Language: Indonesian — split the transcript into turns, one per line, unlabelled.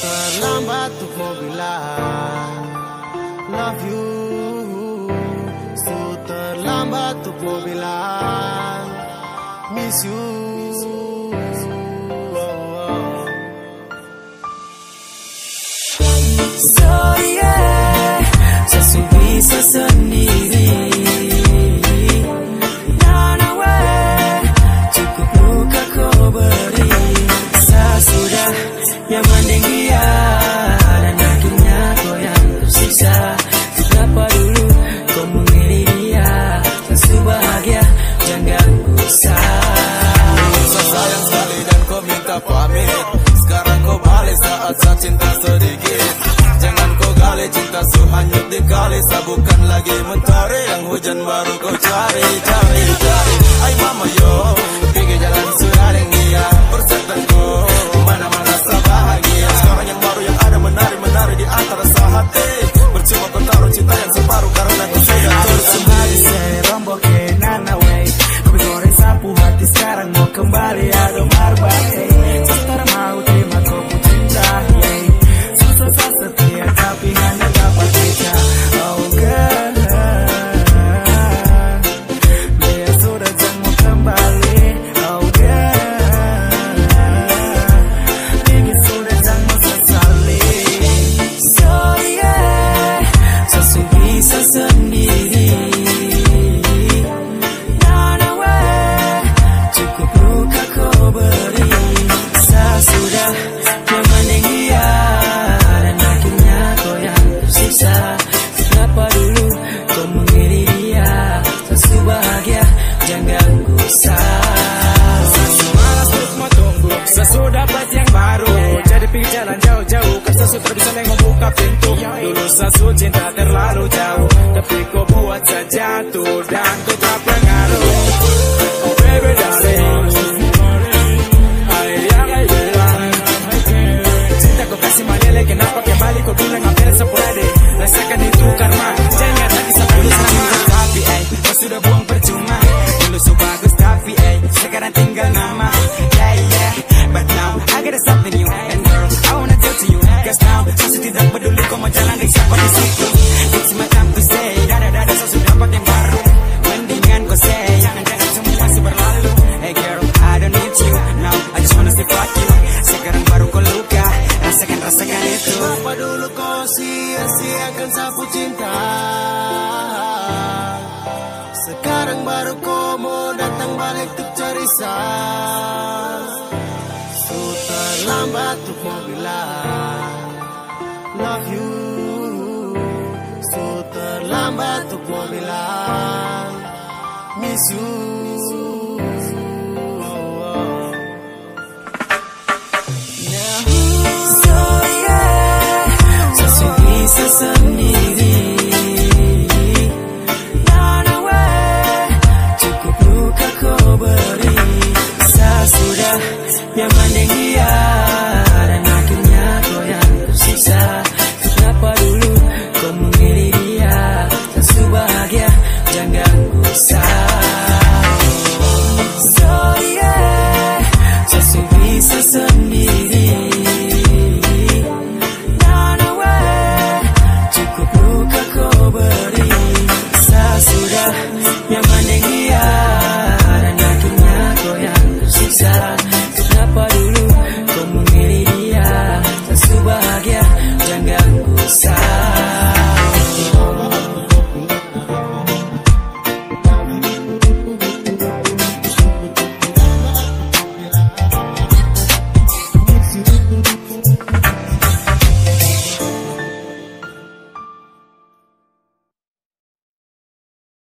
terlambat untuk mau bilang love you. So terlambat untuk mau bilang miss you. Oh, oh.
So yeah,
bukan lagi mentari Yang hujan baru kau cari, cari, cari. Ay mama yo, pergi jalan sudah
dingin jauh. Kan sesudah bisa nengok buka pintu. Dulu sasu cinta terlalu jauh. Tapi kau buat saja jatuh Dan kau tak
pernah sapu cinta. Sekarang baru kau mau datang balik tuh cerita Sudah lambat tuk mau bilang Love you. Sudah lambat tuk mau bilang Miss you.